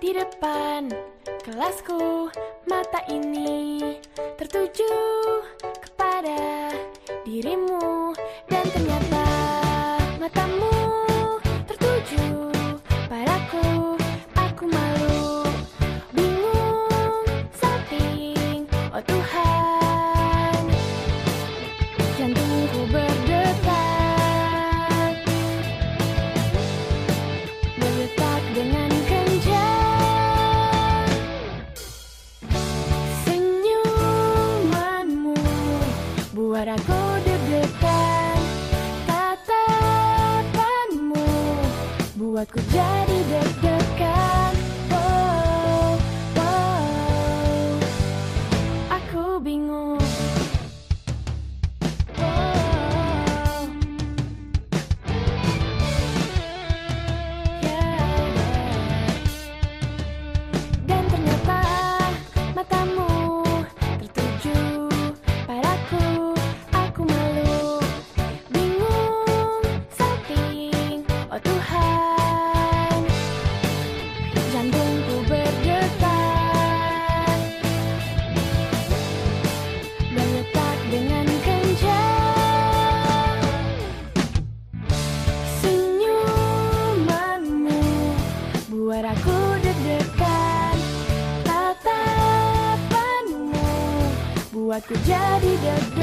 depan kelasku. Mata ini tertuju kepada dirimu. Dan ternyata matamu tertuju padaku. Aku malu bingung salting oh Tuhan buat aku deg-degan tatapanmu buatku jadi deg-degan. Oh, oh. aku bingung buatku jadi deg-degan